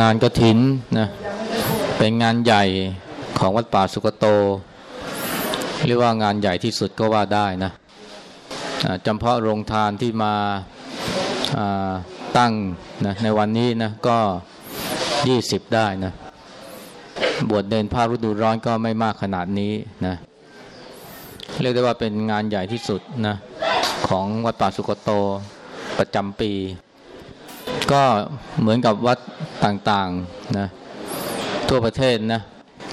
งานกระถินนะเป็นงานใหญ่ของวัดป่าสุกโต เรียกว่างานใหญ่ที่สุดก็ว่าได้นะจำเพาะโรงทานที่มาตั้งนะในวันนี้นะก็ยี่สิบได้นะบวชเดินภาคฤดูร้อนก็ไม่มากขนาดนี้นะเรียกได้ว่าเป็นงานใหญ่ที่สุดนะของวัดป่าสุกโตประจำปี ก็เหมือนกับวัดต่างๆนะทั่วประเทศนะ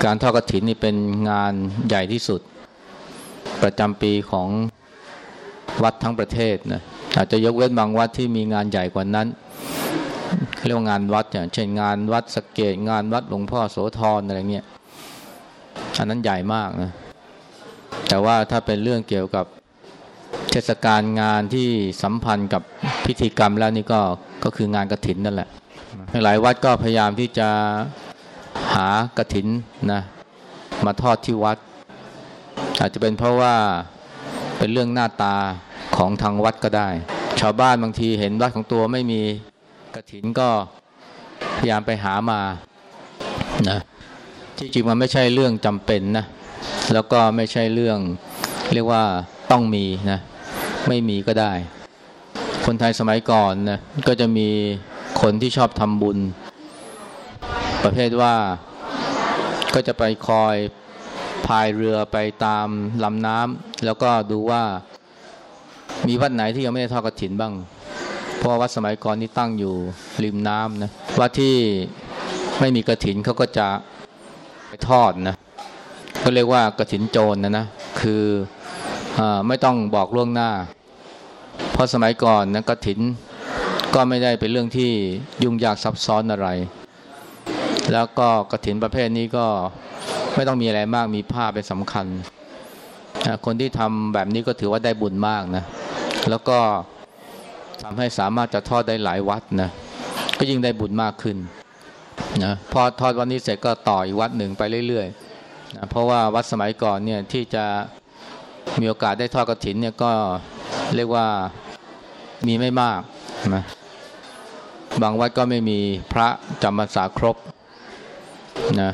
การทอดกระถินนี่เป็นงานใหญ่ที่สุด ประจำปีของวัดทั้งประเทศนะอาจจะยกเว้นบางวัดที่มีงานใหญ่กว่านั้นเรียกว่างานวัดอย่างเช่นงานวัดสเกตงานวัดหลวงพ่อโสธรอะไรเงี้ยอันนั้นใหญ่มากนะแต่ว่าถ้าเป็นเรื่องเกี่ยวกับเทศกาลงานที่สัมพันธ์กับพิธีกรรมแล้วนี่ก็ ก็คืองานกระถินนั่นแหละหลายวัดก็พยายามที่จะหากระถินนะมาทอดที่วัด อาจจะเป็นเพราะว่าเป็นเรื่องหน้าตาของทางวัดก็ได้ ชาวบ้านบางทีเห็นวัดของตัวไม่มีกระถินก็พยายามไปหามานะที่จริงมันไม่ใช่เรื่องจำเป็นนะแล้วก็ไม่ใช่เรื่องเรียกว่าต้องมีนะไม่มีก็ได้ คนไทยสมัยก่อนนะก็จะมีคนที่ชอบทำบุญ ประเภทว่าก็จะไปคอยพายเรือไปตามลำน้ำแล้วก็ดูว่ามีวัดไหนที่ยังไม่ได้ทอดกระถินบ้าง เพราะวัดสมัยก่อนนี่ตั้งอยู่ริมน้ำนะวัดที่ไม่มีกระถินเขาก็จะไปทอดนะก็เรียกว่ากระถินโจรนะนะคืออไม่ต้องบอกล่วงหน้า เพราะสมัยก่อนนะกระถินก็ไม่ได้เป็นเรื่องที่ยุ่งยากซับซ้อนอะไร แล้วก็กระถินประเภทนี้ก็ไม่ต้องมีอะไรมากมีผ้าเป็นสำคัญ คนที่ทำแบบนี้ก็ถือว่าได้บุญมากนะ แล้วก็ทำให้สามารถจะทอดได้หลายวัดนะ ก็ยิ่งได้บุญมากขึ้นนะพอทอดวันนี้เสร็จก็ต่ออีกวัดหนึ่งไปเรื่อยๆนะเพราะว่าวัดสมัยก่อนเนี่ยที่จะมีโอกาสได้ทอดกระถินเนี่ยก็ เรียกว่ามีไม่มากนะบางวัดก็ไม่มีพระจำพรรษาครบนะ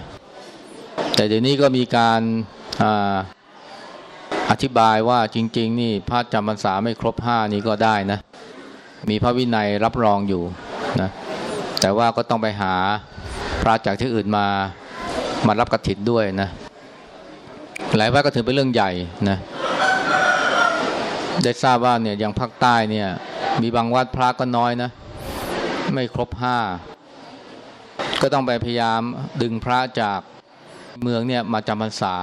แต่เดี๋ยวนี้ก็มีการอธิบายว่าจริง ๆ นี่พระจำพรรษาไม่ครบห้านี้ก็ได้นะ มีพระวินัยรับรองอยู่นะแต่ว่าก็ต้องไปหาพระจากที่อื่นมามารับกระถินด้วยนะ หลายวัดก็ถือเป็นเรื่องใหญ่นะ ได้ทราบว่าเนี่ยอย่างภาคใต้เนี่ยมีบางวัดพระก็น้อยนะ ไม่ครบห้าก็ต้องไปพยายามดึงพระจากเมืองเนี่ยมาจำพรรษา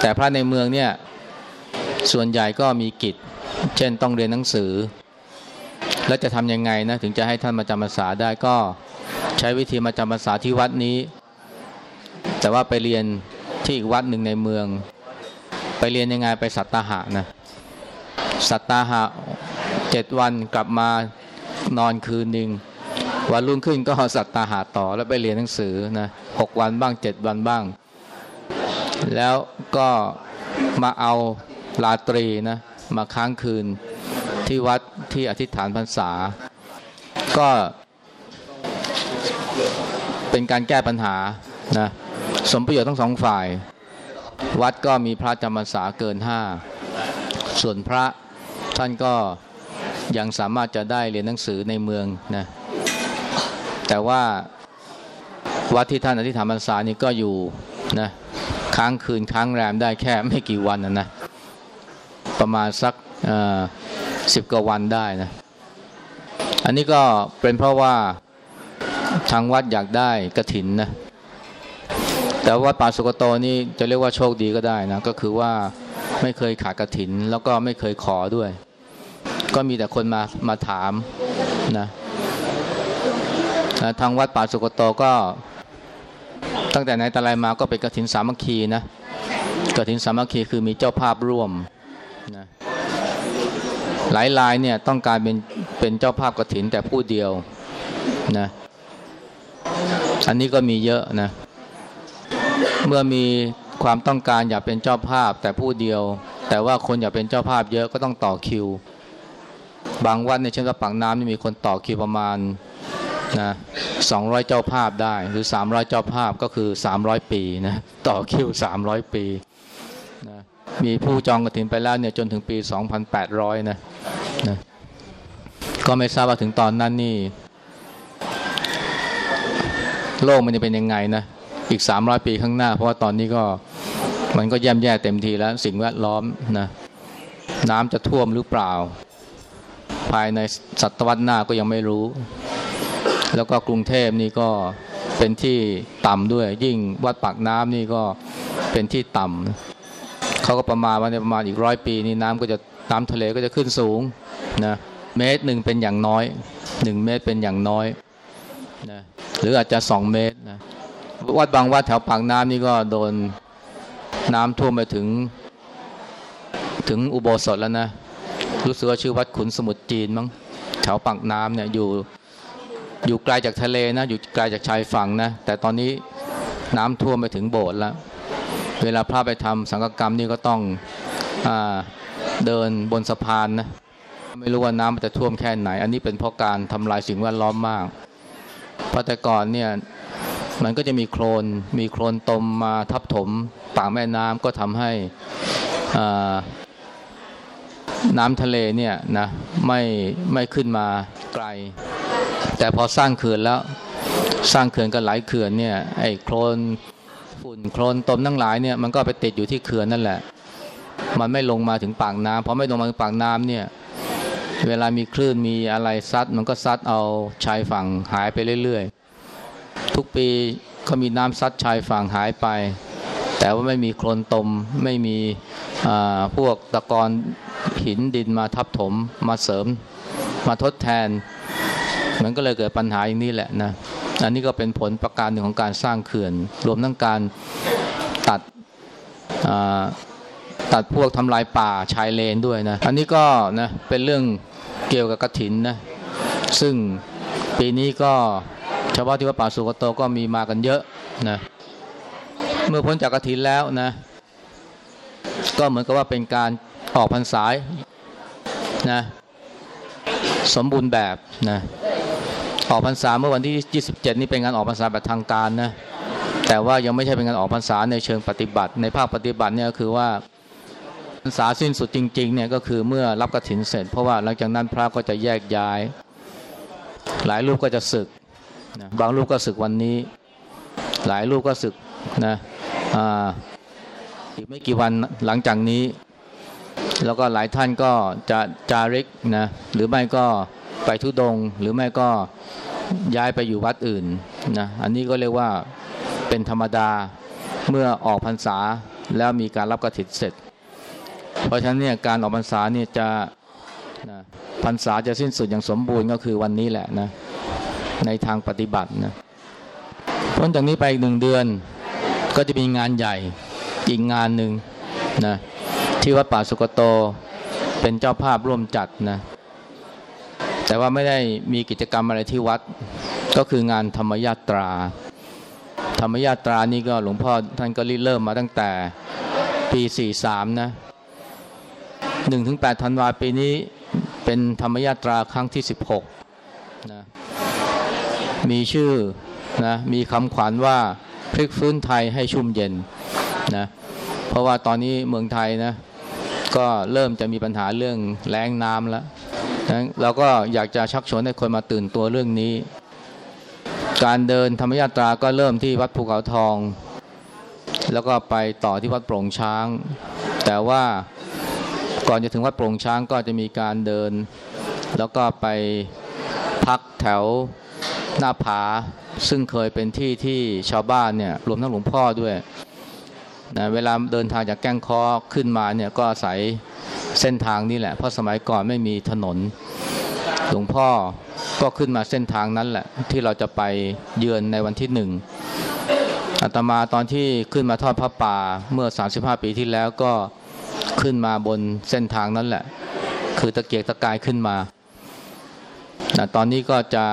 แต่พระในเมืองเนี่ยส่วนใหญ่ก็มีกิจ เช่นต้องเรียนหนังสือ แล้วจะทำยังไงนะถึงจะให้ท่านมาจำพรรษาได้ก็ใช้วิธีมาจำพรรษาที่วัดนี้ แต่ว่าไปเรียนที่อีกวัดหนึ่งในเมือง ไปเรียนยังไงไปสัตตาหะนะสัตตาหะเจ็ดวันกลับมานอนคืนหนึ่งวันรุ่งขึ้นก็สัตตาหาต่อแล้วไปเรียนหนังสือนะหกวันบ้างเจ็ดวันบ้าง แล้วก็มาเอาลาตรีนะมาค้างคืนที่วัดที่อธิษฐานพรรษา ก็เป็นการแก้ปัญหานะสมประโยชน์ทั้งสองฝ่าย วัดก็มีพระจำพรรษาเกินห้าส่วนพระท่านก็ยังสามารถจะได้เรียนหนังสือในเมืองนะแต่ว่าวัดที่ท่านอธิษฐานพรรษานี่ก็อยู่นะค้างคืนค้างแรมได้แค่ไม่กี่วันนะนะประมาณสักสิบกว่าวันได้นะอันนี้ก็เป็นเพราะว่าทางวัดอยากได้กระถินนะ แต่ว่าป่าสุกโตนี่จะเรียกว่าโชคดีก็ได้นะ ก็คือว่าไม่เคยขาดกระถิน แล้วก็ไม่เคยขอด้วย ก็มีแต่คนมามาถามนะทางวัดป่าสุกโตก็ ตั้งแต่ไหนแต่ไรมาก็เป็นกฐินสามัคคีนะกฐินสามัคคีคือมีเจ้าภาพร่วมนะหลายรายเนี่ยต้องการเป็นเป็นเจ้าภาพกฐินแต่ผู้เดียวนะอันนี้ก็มีเยอะนะ เมื่อมีความต้องการอยากเป็นเจ้าภาพแต่ผู้เดียว แต่ว่าคนอยากเป็นเจ้าภาพเยอะก็ต้องต่อคิว บางวันในเช่นว่าปังน้ำนี่มีคนต่อคิวประมาณนะสองร้อยเจ้าภาพได้หรือสามร้อยเจ้าภาพก็คือสามร้อยปีนะต่อคิวสามร้อยปีนะมีผู้จองกระถินไปแล้วเนี่ยจนถึงปีสองพันแปดร้อยนะนะก็ไม่ทราบว่าถึงตอนนั้นนี่ โลกมันจะเป็นยังไงนะ อีกสามร้อยปีข้างหน้า เพราะว่าตอนนี้ก็มันก็แย่มแย่เต็มทีแล้วสิ่งแวดล้อมนะน้ำจะท่วมหรือเปล่า ภายในศตวรรษหน้าก็ยังไม่รู้ แล้วก็กรุงเทพนี่ก็เป็นที่ต่ำด้วย ยิ่งวัดปากน้ำนี่ก็เป็นที่ต่ำเขาก็ประมาณว่าในประมาณอีกร้อยปีนี่น้ำก็จะน้ำทะเลก็จะขึ้นสูงนะเมตรหนึ่งเป็นอย่างน้อยหนึ่งเมตรเป็นอย่างน้อยนะหรืออาจจะสองเมตรนะ วัดบางวัดแถวปากน้ำนี่ก็โดนน้ำท่วมไปถึง ถึงอุโบสถแล้วนะรู้สึกว่าชื่อวัดขุนสมุทรจีนมั้งแถวปากน้ำเนี่ยอยู่อยู่ไกลจากทะเลนะอยู่ไกลจากชายฝั่งนะแต่ตอนนี้น้ำท่วมไปถึงโบสถ์แล้ว เวลาพระไปทำสังฆกรรมนี่ก็ต้องอเดินบนสะพานนะไม่รู้ว่าน้ำมันจะท่วมแค่ไหน อันนี้เป็นเพราะการทำลายสิ่งแวดล้อมมากเพราะแต่ก่อนเนี่ย มันก็จะมีโคลนมีโคลนตมมาทับถมปากแม่น้ำก็ทำให้น้ำทะเลเนี่ยนะไม่ไม่ขึ้นมาไกล แต่พอสร้างเขื่อนแล้วสร้างเขื่อนกันหลายเขื่อนเนี่ยไอ้โคลนฝุ่นโคลนตมทั้งหลายเนี่ยมันก็ไปติดอยู่ที่เขื่อนนั่นแหละ มันไม่ลงมาถึงปากน้ำพอไม่ลงมาถึงปากน้ำเนี่ยเวลามีคลื่นมีอะไรซัด มันก็ซัดเอาชายฝั่งหายไปเรื่อยๆ ทุกปีก็มีน้ำซัดชายฝั่งหายไป แต่ว่าไม่มีโคลนตมไม่มีพวกตะกอนหินดินมาทับถมมาเสริม มาทดแทน มันก็เลยเกิดปัญหาอย่างนี้แหละนะอันนี้ก็เป็นผลประการหนึ่งของการสร้างเขื่อน รวมทั้งการตัดตัดพวกทำลายป่าชายเลนด้วยนะ อันนี้ก็นะเป็นเรื่องเกี่ยวกับกระถินนะ ซึ่งปีนี้ก็ ชาวบ้านที่วัดป่าสุกโตก็มีมากันเยอะนะเมื่อพ้นจากกระถินแล้วนะ ก็เหมือนกับว่าเป็นการออกพรรษานะสมบูรณ์แบบนะออกพรรษาเมื่อวันที่ 27 นี้เป็นงานออกพรรษาแบบทางการนะแต่ว่ายังไม่ใช่เป็นงานออกพรรษาในเชิงปฏิบัติ ในภาคปฏิบัติเนี่ยคือว่าพรรษาสิ้นสุดจริงๆเนี่ยก็คือเมื่อรับกฐินเสร็จ เพราะว่าหลังจากนั้นพระก็จะแยกย้าย หลายรูปก็จะศึก นะบางรูปก็ศึกวันนี้ หลายรูปก็ศึกนะอ่าอีกไม่กี่วันหลังจากนี้ แล้วก็หลายท่านก็จะจาริกนะหรือไม่ก็ไปทุดง หรือไม่ก็ย้ายไปอยู่วัดอื่นนะอันนี้ก็เรียกว่าเป็นธรรมดาเมื่อออกพรรษาแล้วมีการรับกระถินเสร็จ เพราะฉะนั้นเนี่ยการออกพรรษาเนี่ยจะนะพรรษาจะสิ้นสุดอย่างสมบูรณ์ก็คือวันนี้แหละนะ ในทางปฏิบัตินะพ้นจากนี้ไปอีกหนึ่งเดือน ก็จะมีงานใหญ่อีกงานหนึ่งนะที่วัดป่าสุกโตเป็นเจ้าภาพร่วมจัดนะแต่ว่าไม่ได้มีกิจกรรมอะไรที่วัด ก็คืองานธรรมยาตรา ธรรมยาตรานี่ก็หลวงพ่อท่านก็ริเริ่มมาตั้งแต่ปี 43 นะ1ถึง8ธันวาปีนี้เป็นธรรมยาตราครั้งที่ 16นะ มีชื่อนะมีคำขวัญว่าพลิกฟื้นไทยให้ชุ่มเย็นนะเพราะว่าตอนนี้เมืองไทยนะก็เริ่มจะมีปัญหาเรื่องแรงน้ำแล้วนะเราก็อยากจะชักชวนให้คนมาตื่นตัวเรื่องนี้ การเดินธรรมยาตราก็เริ่มที่วัดภูเขาทอง แล้วก็ไปต่อที่วัดโปร่งช้าง แต่ว่าก่อนจะถึงวัดโปร่งช้างก็จะมีการเดิน แล้วก็ไปพักแถว หน้าผา ซึ่งเคยเป็นที่ที่ชาวบ้านเนี่ยรวมทั้งหลวงพ่อด้วยนะเวลาเดินทางจากแก้งคอขึ้นมาเนี่ยก็อาศัยเส้นทางนี้แหละ เพราะสมัยก่อนไม่มีถนน หลวงพ่อก็ขึ้นมาเส้นทางนั้นแหละ ที่เราจะไปเยือนในวันที่หนึ่งอาตมาตอนที่ขึ้นมาทอดพระป่าเมื่อ 35 ปีที่แล้วก็ขึ้นมาบนเส้นทางนั้นแหละ คือตะเกียกตะกายขึ้นมา ตอนนี้ก็จะ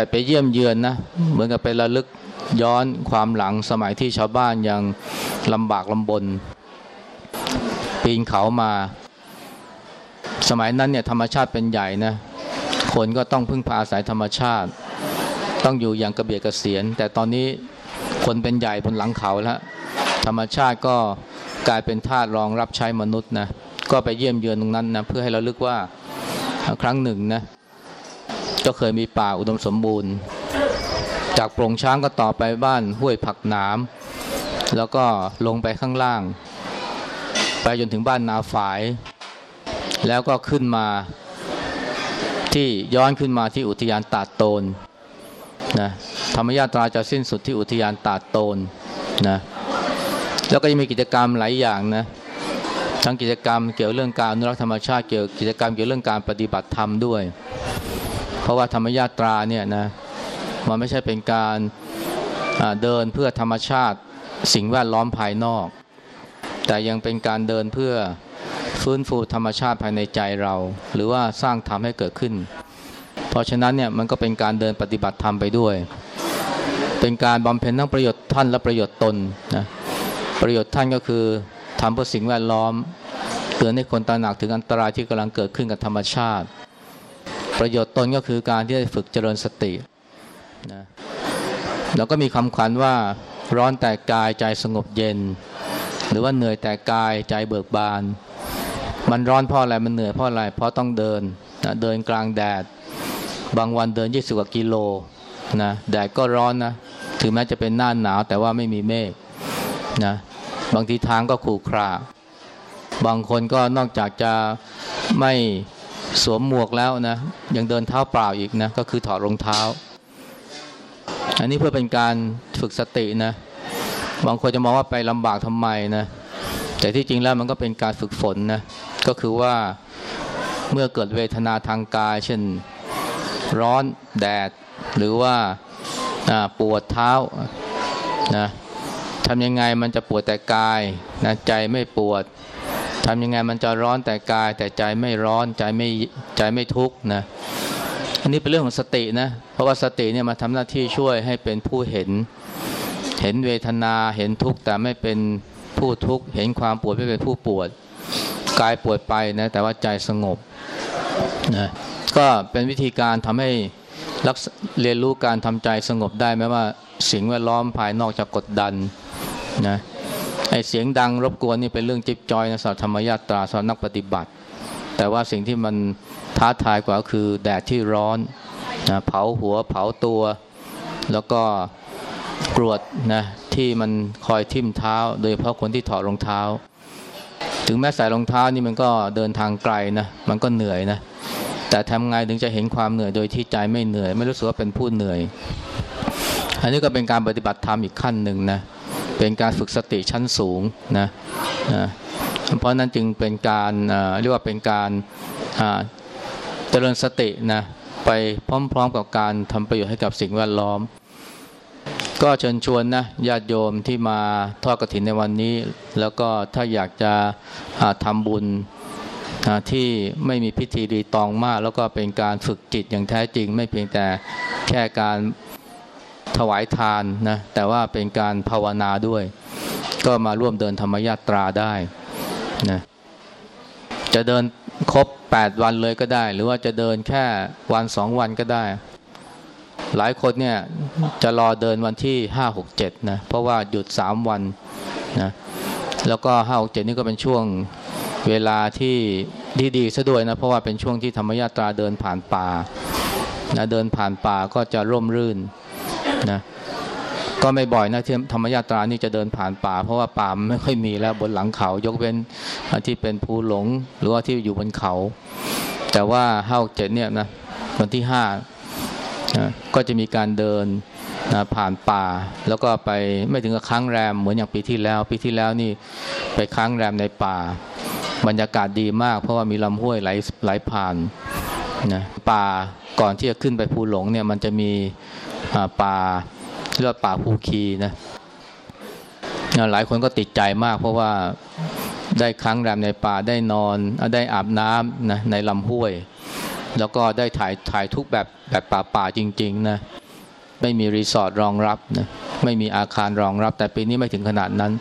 ไปไปเยี่ยมเยือนนะเหมือนกับไประลึกย้อนความหลังสมัยที่ชาวบ้านยังลำบากลำบน ปีนเขามา สมัยนั้นเนี่ยธรรมชาติเป็นใหญ่นะคนก็ต้องพึ่งพาอาศัยธรรมชาติ ต้องอยู่อย่างกระเบียดกระเสียน แต่ตอนนี้คนเป็นใหญ่บนหลังเขาแล้วธรรมชาติก็กลายเป็นธาตุรองรับใช้มนุษย์นะก็ไปเยี่ยมเยือนตรงนั้นนะเพื่อให้เราลึกว่าครั้งหนึ่งนะ ก็เคยมีป่าอุดมสมบูรณ์ จากโปร่งช้างก็ต่อไปบ้านห้วยผักหนามแล้วก็ลงไปข้างล่าง ไปจนถึงบ้านนาฝาย แล้วก็ขึ้นมาที่ย้อนขึ้นมาที่อุทยานตาดโตนนะธรรมญาตราจะสิ้นสุดที่อุทยานตาดโตนนะแล้วก็ยังมีกิจกรรมหลายอย่างนะทั้งกิจกรรมเกี่ยวเรื่องการอนุรักษ์ธรรมชาติเกี่ยวกิจกรรมเกี่ยวเรื่องการปฏิบัติธรรมด้วย เพราะว่าธรรมญาตราเนี่ยนะมันไม่ใช่เป็นการเดินเพื่อธรรมชาติสิ่งแวดล้อมภายนอก แต่ยังเป็นการเดินเพื่อฟื้นฟูธรรมชาติภายในใจเรา หรือว่าสร้างธรรมให้เกิดขึ้น เพราะฉะนั้นเนี่ยมันก็เป็นการเดินปฏิบัติธรรมไปด้วย เป็นการบำเพ็ญทั้งประโยชน์ท่านและประโยชน์ตนนะประโยชน์ท่านก็คือทำเพื่อสิ่งแวดล้อมเตือนให้คนตระหนักถึงอันตรายที่กำลังเกิดขึ้นกับธรรมชาติ ประโยชน์ตนก็คือการที่ได้ฝึกเจริญสตินะแล้วก็มีคำขวัญว่าร้อนแต่กายใจสงบเย็น หรือว่าเหนื่อยแต่กายใจเบิกบาน มันร้อนเพราะอะไรมันเหนื่อยเพราะอะไรเพราะต้องเดินนะเดินกลางแดด บางวันเดินยี่สิบกว่ากิโลนะแดดก็ร้อนนะถึงแม้จะเป็นหน้าหนาวแต่ว่าไม่มีเมฆนะบางทีทางก็ขูขระบางคนก็นอกจากจะไม่ สวมหมวกแล้วนะยังเดินเท้าเปล่าอีกนะก็คือถอดรองเท้า อันนี้เพื่อเป็นการฝึกสตินะบางคนจะมองว่าไปลำบากทำไมนะแต่ที่จริงแล้วมันก็เป็นการฝึกฝนนะก็คือว่าเมื่อเกิดเวทนาทางกาย เช่นร้อนแดด หรือว่าปวดเท้านะทำยังไงมันจะปวดแต่กายนะใจไม่ปวด ทำยังไงมันจะร้อนแต่กาย แต่ใจไม่ร้อนใจไม่ใจไม่ทุกข์นะอันนี้เป็นเรื่องของสตินะเพราะว่าสติเนี่ยมาทำหน้าที่ช่วยให้เป็นผู้เห็น เห็นเวทนาเห็นทุกข์แต่ไม่เป็นผู้ทุกข์เห็นความปวดไม่เป็นผู้ปวดกายปวดไปนะแต่ว่าใจสงบนะก็เป็นวิธีการทำให้รักเรียนรู้การทำใจสงบได้แม้ว่าสิ่งแวดล้อมภายนอกจะกดดันนะ ไอเสียงดังรบกวนนี่เป็นเรื่องจิ๊บจอยนะสำหรับธรรมญาตราสำหรับนักปฏิบัติ แต่ว่าสิ่งที่มันท้าทายกว่าคือแดดที่ร้อนนะเผาหัวเผาตัว แล้วก็กรวดนะที่มันคอยทิ่มเท้า โดยเฉพาะคนที่ถอดรองเท้า ถึงแม้ใส่รองเท้านี่มันก็เดินทางไกลนะมันก็เหนื่อยนะแต่ทำไงถึงจะเห็นความเหนื่อยโดยที่ใจไม่เหนื่อย ไม่รู้สึกว่าเป็นผู้เหนื่อย อันนี้ก็เป็นการปฏิบัติธรรมอีกขั้นหนึ่งนะเป็นการฝึกสติชั้นสูงนะนะเพราะนั้นจึงเป็นการเรียกว่าเป็นการเจริญสตินะไปพร้อมๆกับการทำประโยชน์ให้กับสิ่งแวดล้อม ก็เชิญชวนนะญาติโยมที่มาทอดกระถินในวันนี้ แล้วก็ถ้าอยากจะทำบุญที่ไม่มีพิธีรีตองมาก แล้วก็เป็นการฝึกจิตอย่างแท้จริง ไม่เพียงแต่แค่การ ถวายทานนะแต่ว่าเป็นการภาวนาด้วย ก็มาร่วมเดินธรรมยาตราได้นะจะเดินครบ 8 วันเลยก็ได้ หรือว่าจะเดินแค่วันสองวันก็ได้ หลายคนเนี่ยจะรอเดินวันที่ห้าหกเจ็ดนะเพราะว่าหยุดสามวันนะแล้วก็ห้าหกเจ็ดนี่ก็เป็นช่วงเวลาที่ดีๆซะด้วยนะเพราะว่าเป็นช่วงที่ธรรมยาตราเดินผ่านป่านะเดินผ่านป่าก็จะร่มรื่น นะก็ไม่บ่อยนะที่ธรรมยาตรานี่จะเดินผ่านป่า เพราะว่าป่าไม่ค่อยมีแล้วบนหลังเขา ยกเว้นที่เป็นภูหลง หรือว่าที่อยู่บนเขา แต่ว่าห้าเจ็ดเนี่ยนะวันที่ห้านะก็จะมีการเดินนะผ่านป่า แล้วก็ไปไม่ถึงกับค้างแรมเหมือนอย่างปีที่แล้ว ปีที่แล้วนี่ไปค้างแรมในป่า บรรยากาศดีมาก เพราะว่ามีลำห้วยไหลไหลผ่านนะป่าก่อนที่จะขึ้นไปภูหลงเนี่ยมันจะมี ป่าเรียกว่าป่าภูคีนะหลายคนก็ติดใจมาก เพราะว่าได้ครั้งแรมในป่าได้นอนได้อาบน้ำนะในลำห้วย แล้วก็ได้ถ่ายถ่ายทุกแบบแบบป่าป่าจริง ๆนะไม่มีรีสอร์ทรองรับนะไม่มีอาคารรองรับ แต่ปีนี้ไม่ถึงขนาดนั้น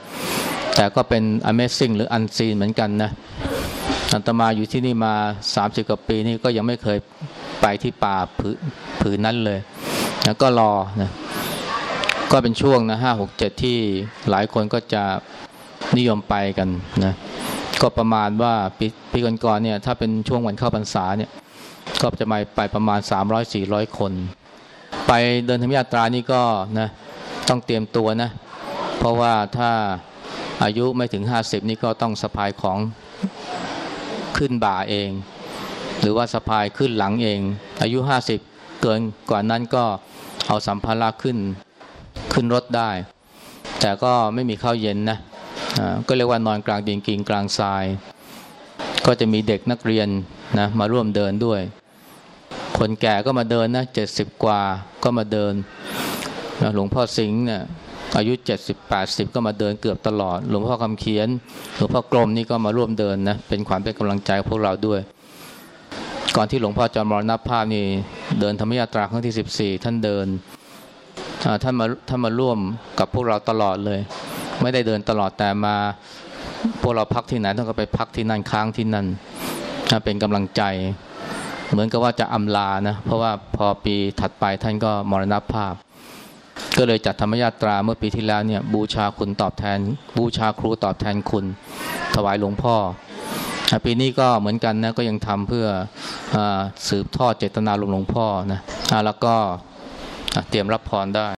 แต่ก็เป็น Amazing หรือ Unseen เหมือนกันนะอันตมาอยู่ที่นี่มา 30 กว่าปีนี่ก็ยังไม่เคยไปที่ป่าผืนนั้นเลย แล้วก็รอนะก็เป็นช่วงนะห้าหกเจ็ดที่หลายคนก็จะนิยมไปกันนะก็ประมาณว่าปีปีก่อนๆเนี่ย ถ้าเป็นช่วงวันเข้าพรรษาเนี่ย ก็จะมาไปประมาณ 300-400 คน ไปเดินธรรมยาตรานี่ก็นะต้องเตรียมตัวนะ เพราะว่าถ้าอายุไม่ถึง 50 นี่ก็ต้องสะพายของขึ้นบ่าเอง หรือว่าสะพายขึ้นหลังเอง อายุ 50 เกินกว่านั้นก็เอาสัมภาระขึ้นขึ้นรถได้ แต่ก็ไม่มีข้าวเย็นนะก็เรียกว่านอนกลางดินกินกลางทราย ก็จะมีเด็กนักเรียนนะมาร่วมเดินด้วย คนแก่ก็มาเดินนะเจ็ดสิบกว่าก็มาเดินหลวงพ่อสิงห์เนี่ยอายุ 70 80 ก็มาเดินเกือบตลอด หลวงพ่อคำเขียน หลวงพ่อกรมนี่ก็มาร่วมเดินนะ เป็นขวัญเป็นกำลังใจพวกเราด้วย อนที่หลวงพ่อจอมมรณภาพนี่เดินธรรมยาตราครั้งที่ 14 ท่านเดินท่านมาท่านมาร่วมกับพวกเราตลอดเลย ไม่ได้เดินตลอดแต่มาพวกเราพักที่ไหนท่านก็ไปพักที่นั่นค้างที่นั่นเป็นกำลังใจ เหมือนกับว่าจะอำลานะเพราะว่าพอปีถัดไปท่านก็มรณภาพ ก็เลยจัดธรรมยาตราเมื่อปีที่แล้วเนี่ยบูชาคุณตอบแทน บูชาครูตอบแทนคุณ ถวายหลวงพ่อ ปีนี้ก็เหมือนกันนะก็ยังทำเพื่ออสืบทอดเจตนารมณ์หลวงพ่อนะอะแล้วก็เตรียมรับพรได้